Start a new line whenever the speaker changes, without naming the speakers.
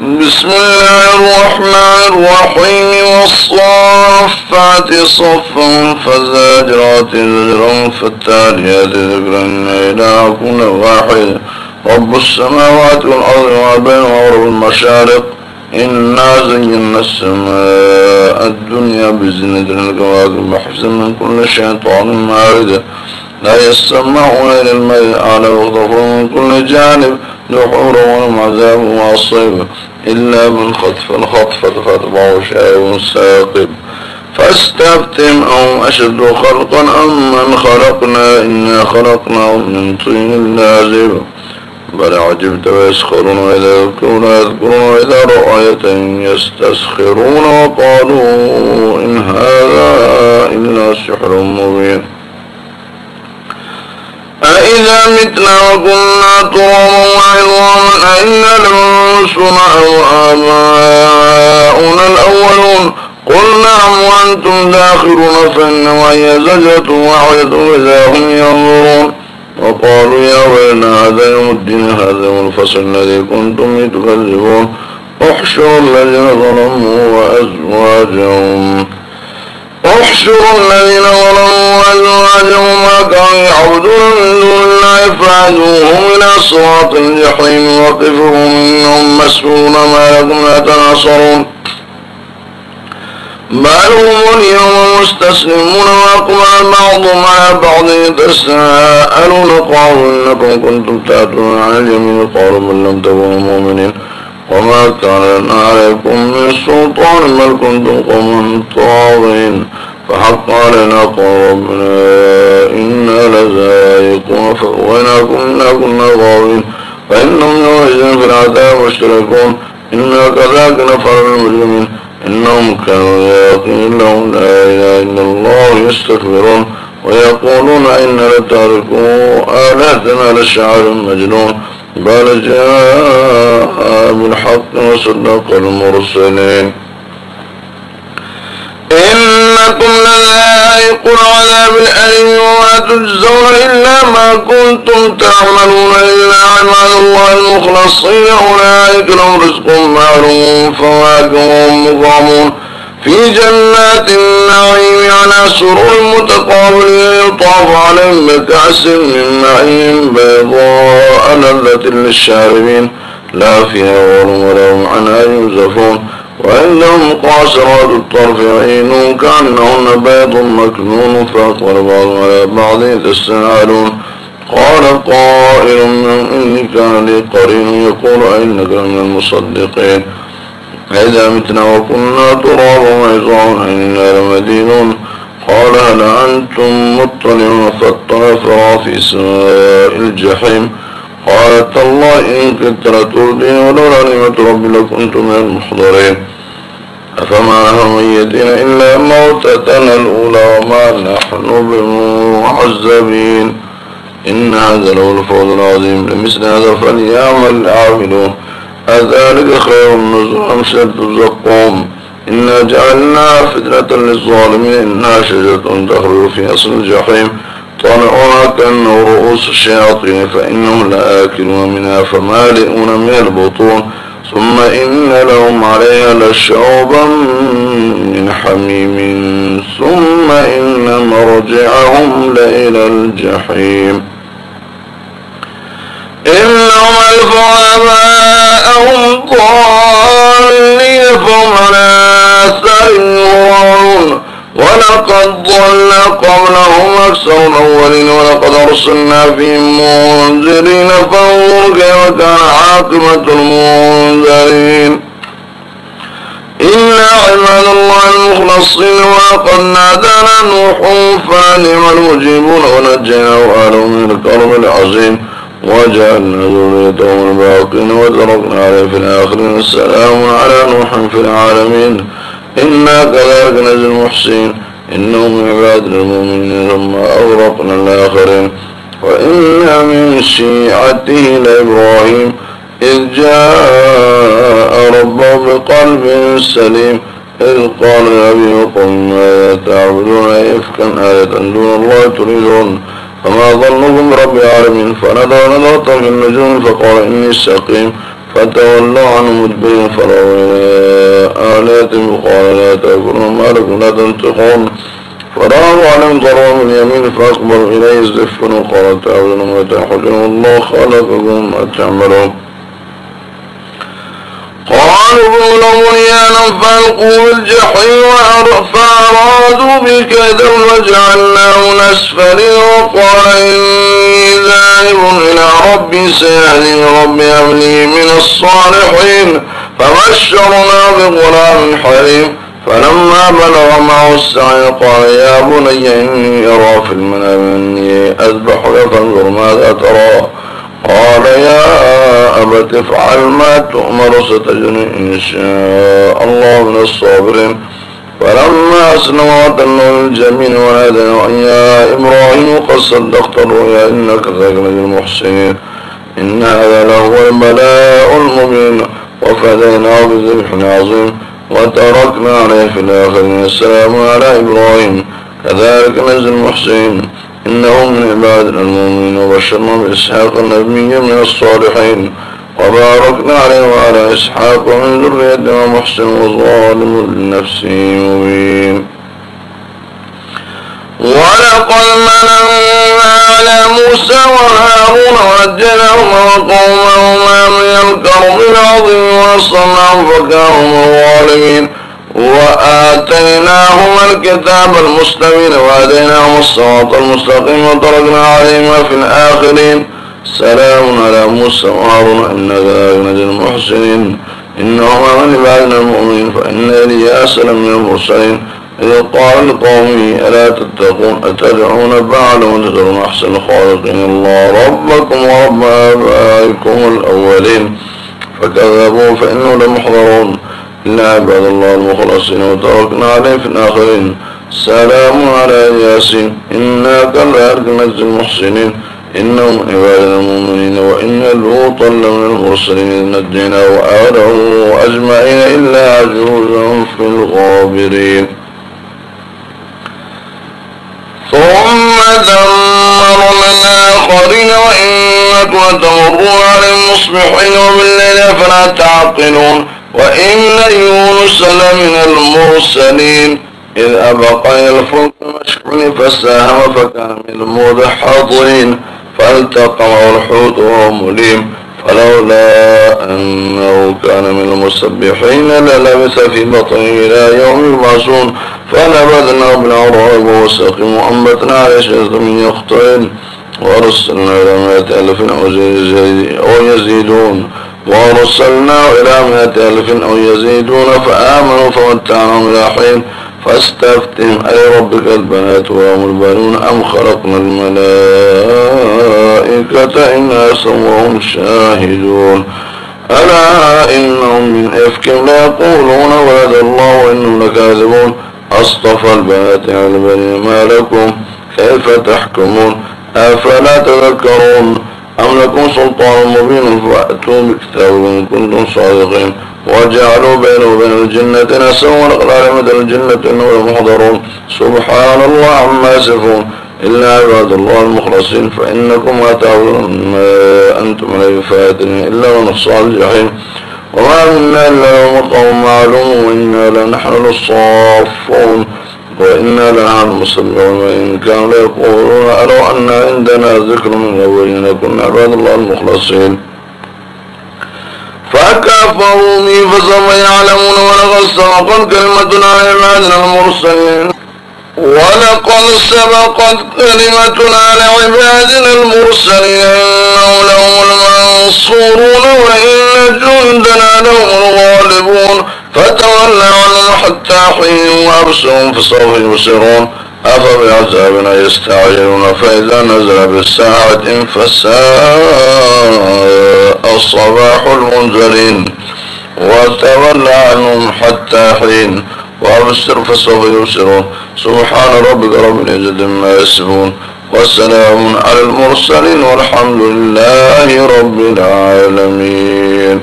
بسم الله الرحمن الرحيم والصافات صفا فالزاجرات زجرا فالتاليات ذكرا إن إلهكم واحد. رب السماوات والأرض وما بينهما ورب المشارق. إنا زينا السماء الدنيا بزنة الكواكب وحفظا من كل شيطان مارد. لا يسمعون إلى الماء الأعلى ويغضفون من كل جانب. دحورا ولهم عذاب وعصيب إلا من خطف الخطفة فأتبعه شايب ساقب. فاستفتم أهم أشد خلقا أم من خلقنا؟ إنا خلقناهم من طين لازب. بل عجبت ويسخرون وإذا يذكرون يذكرون وإذا رؤية يستسخرون وقالوا إن هذا إلا سحر مبين. متنا وكنا ترابا وعظاما أئنا لمنصر أو آباؤنا الأولون قل نعم وأنتم داخلون فإنما هي زجرة واحدة إذا هم ينظرون وقالوا يا ويلنا هذا يوم الدين هذا يوم الفصل الذي كنتم تكذبون احشروا الذين ظلموا وأزواجهم احشروا الذين ظلموا وأزواجهم ما كانوا يعبدون من دون الله فعدوهم إلى صراط الجحيم وقفهم إنهم مسؤولون ما لكم لا تناصرون بل هم اليوم مستسلمون وأقبل بعضهم على بعض يتساءلون. قالوا إنكم كنتم تأتون عن اليمين. قالوا بل لم تكونوا مؤمنين. وما كان عليكم من سلطان. بل كنتم قوما طاغين فحق علينا قول ربنا إنا لذائقون. فأغويناكم إنا كنا غاوين. فإنهم يومئذ في العذاب مشتركون إنا كذلك نفعل المجرمين إنهم كانوا يقين لهم لا إله إلا الله يستكبرون. ويقولون إن لتاركوا آلهتنا لشعر مجنون. بل جاء بالحق وصدق المرسلين. إنكم لذائق العذاب الأليم وما تجزون إلا ما كنتم تعملون إلا عباد الله المخلصين. أولئك لهم رزق معلوم فواكه مكرمون في جنات النعيم على سرور متقابلين يطاف عليهم بكأس من معين بيضاء لذة للشاربين. لا فيها غول ولهم عنها ينزفون. وعندهم قاصرات الطرف عين كأنهن بيض مكنون فأقبل بعضهم على بعض يتساءلون قال قائل منهم إني كان لي قرين يقول أئنك من المصدقين. إذا متنا وكنا ترابا وعظاما إنا لمدينون. قال هل أنتم مطلعون فاطلع في سماء الجحيم. قالت الله إن كنت لتردين ولولا نعمة ربي لكنت من المحضرين. أفما نحن ميتين إلا موتتنا الأولى وما نحن بمعذبين. إن هذا له الفوز العظيم. لمثل هذا فليعمل العاملون. أذلك خير نزل أم شد الزقوم؟ إنا جعلنا فتنة للظالمين. إنها شجرة تخرج في أصل الجحيم. طالعوها كأنه رؤوس الشياطين فإنهم لآكلون منها فمالئون من البطون ثم إن لهم عليها لشوبا من حميم ثم إن مرجعهم لإلى الجحيم إنهم ألفوا آباءهم ضالين فهم ولقد ضل قبلهم أكثر الأولين ولقد أرسلنا فيهم منذرين فانظر كيف كان عاقبة المنذرين إلا عباد الله المخلصين ولقد نادانا نوح فنعم المجيبون ونجيناه وأهله من الكرب العظيم وجعلنا ذريته الباقين وتركنا عليه في الآخرين السلام على نوح في العالمين إنا كذلك نجزي المحسنين. إنه من عبادنا المؤمنين ثم أغرقنا الآخرين. وإن من شيعته لإبراهيم إذ جاء ربه بقلب سليم. إذ قال لأبي وقوم ماذا تعبدون إفكا آية دون الله تريدون؟ فما ظنكم برب العالمين. فنظر نظرة في النجوم فقال إني سقيم. فتولوا عنه مدبرين فروا إلى آلاتهم وقال لا تأكلوا ما لكم لا تنتقون فرأوا عليهم ضروا من اليمين فأقبلوا إليه الزفن وقال تعالوا ما تحجون الله خلقكم ما تعملون قالوا ابنوا له بنيانا فألقوا بالجحيم فأرادوا بكيدا وجعلناه نسفل وقال إني ذاهب إلى ربي سيهدي ربي أبني من الصالحين. فبشرنا بغلام حليم. فلما بلغ معه السعي قال يا بني إني أرى في المنام إني أذبحك فانظر ماذا ترى. قال يا أبت افعل ما تؤمر ستجني إن شاء الله من الصابرين. فلما أسلم وتنه الجميل ونادى يا إبراهيم قد صدقت الرؤيا إنك تجني المحسنين. إن هذا لهو البلاء المبين. وفديناه بذبح عظيم. وتركنا عليه في الآخرين. السلام على إبراهيم. كذلك نزل المحسنين. إنه من عبادنا المؤمنين وبشرنا بإسحاق النبي من الصالحين وباركنا عليه وعلى إسحاق ومن ذريتنا محسن وظالم لنفسه مبين. ولقد مننا على موسى وهارون ونجيناهما وقومهما من الكرب العظيم ونصرناهم فكانوا الظالمين. وآتيناهما الكتاب المستبين وآتيناهما الصراط المستقيم وتركنا عليهما في الآخرين. سلام على موسى وهارون إن ذلك نجي المحسنين. إنهما من عبادنا المؤمنين فإن إلياس لمن المرسلين إذ قال لقومه ألا تتقون؟ أتدعون بعلا وتدعون أحسن الخالقين الله ربكم ورب آبائكم الأولين. فكذبوا فإنه لمحضرون. إلا عباد الله المخلصين وتركنا عليه في الآخرين. سلام على ياسين. إنا كذلك نجزي المحسنين. إنه من عبادنا المؤمنين وإن لوطا لمن المرسلين. إذ نجينا وآله أجمعين إلا عجوزا في الغابرين. ثم دمرنا الآخرين وإنكم لتمرون عليهم مصبحين وبالليل فلا تعقلون. وإن يونس لمن المرسلين إذ أبقى الفلك المشحون فساهم فكان من المدحضين فالتقمه الحوت وهو مليم فلولا أنه كان من المسبحين للبث في بطنه إلى يوم يبعثون فنبذناه بالعراء وهو سقيم وأنبتنا عليه شجرة من يقطعين وأرسلنا إلى مائة ألف أو يزيدون. ورسلناه إلى مئة ألف أو يزيدون فآمنوا فمتعناهم إلى حين فاستفتهم أي ربك البنات وهم البنون أم خلقنا الملائكة إناسا وهم شاهدون. ألا إنهم من إفك لا يقولون ولد الله وإنهم لكاذبون. أصطفى البنات على البنين ما لكم كيف تحكمون؟ أفلا تذكرون أم لكم سلطان مبين فأتوا بكتابكم إن كنتم صادقين. وجعلوا بينه وبين الجنة نسا ولقد مدى الجنة إنهم محضرون سبحان الله عما يصفون. إلا عباد الله المخلصين فإنكم ما تعبدون ما أنتم عليه فاتن إلا من الجحيم. وما منا إلا يوم معلوم وإنا لنحن الصافون وإنا لنحن المسلمون وإن كانوا ليقولون ألو أن عندنا ذكر من أولين كنا عباد الله المخلصين. فكفروا بي فسوف يعلمون ولقد سبقت كلمتنا لعبادنا المرسلين. ولقد سبقت كلمتنا لعبادنا المرسلين. إنهم لهم المنصورون وإن جندنا لهم الغالبون. فتول عنهم حتى حين وأبصرهم فسوف يبصرون أفبعذابنا يستعجلون فإذا نزل بالساعة فساء الصباح المنزلين وتولى عنهم حتى حين وأبصر فسوف يبصرون سبحان ربك رب العزة ما يصفون والسلام على المرسلين والحمد لله رب العالمين